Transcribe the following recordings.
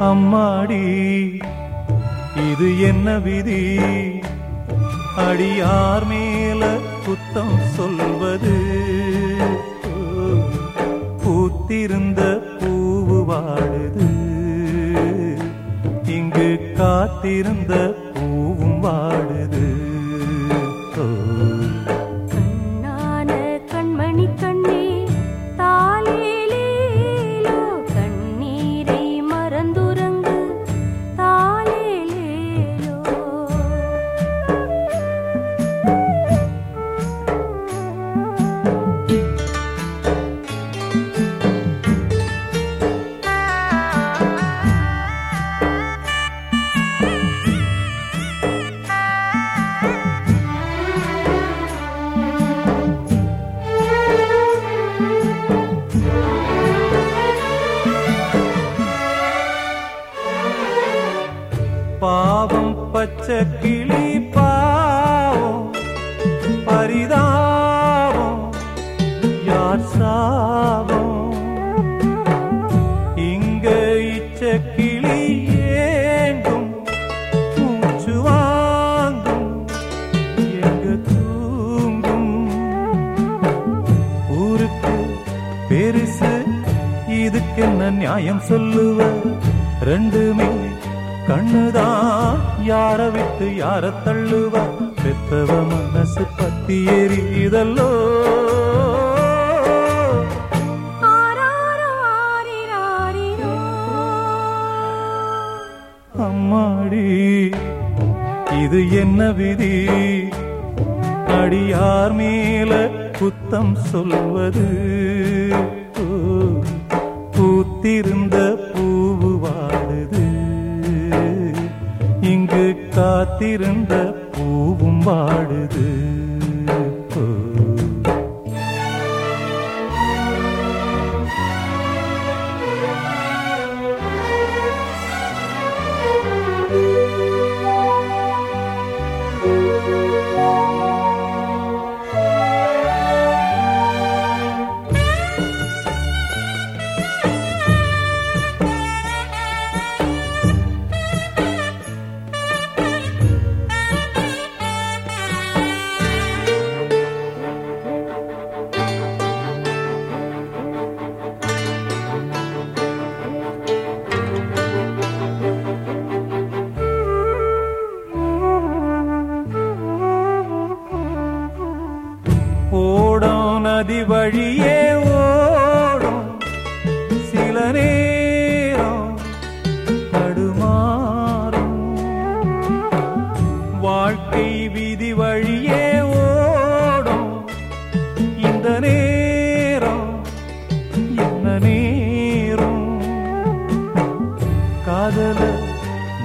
அம்மாடி இது என்ன விதி? அடியார் மேல குத்தம் சொல்வது. பூத்திருந்த பூவு வாடுது இங்கு காத்திருந்த கிளி பாவம் பரிதாபம் யார் சாபம் இங்க இச்ச கிளி ஏங்கும் மூச்சு வாங்கும் எங்க தூங்கும்? ஊருக்கு பெருசு இதுக்கு என்ன நியாயம் சொல்லுவ? ரெண்டுமே கண்ணுதான். யார விட்டு யார தள்ளுவ? பெத்தவ மனசு பத்தி எரியுதல்லோ? அம்மாடி இது என்ன விதி? அடியார் மேல குத்தம் சொல்வது. பூத்திருந்த காத்திருந்த பூவும் வாடுது நதி வழியே ஓடும். சில நேரம் தடுமாறும். வாழ்க்கை விதி வழியே ஓடும். இந்த நேரம் என்ன நேரம்? காதல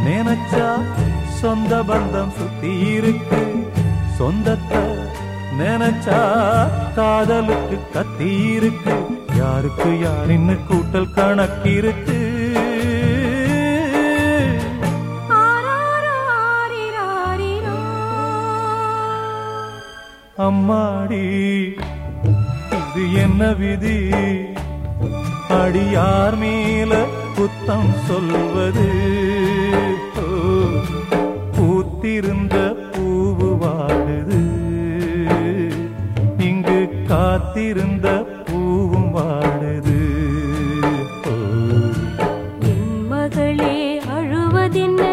நினைச்சா சொந்த பந்தம் சுத்தி இருக்கு. சொந்தத்தை நினைச்சா காதலுக்கு கத்தி இருக்கு. யாருக்கு யாரின்னு கூட்டல் கணக்கிருக்கு அம்மாடி இது என்ன விதி? அடியார் மேல குத்தம் சொல்வது. பூத்திருந்த காத்திருந்த பூவும் வாடுது. என் மகளே அழுவதின்ன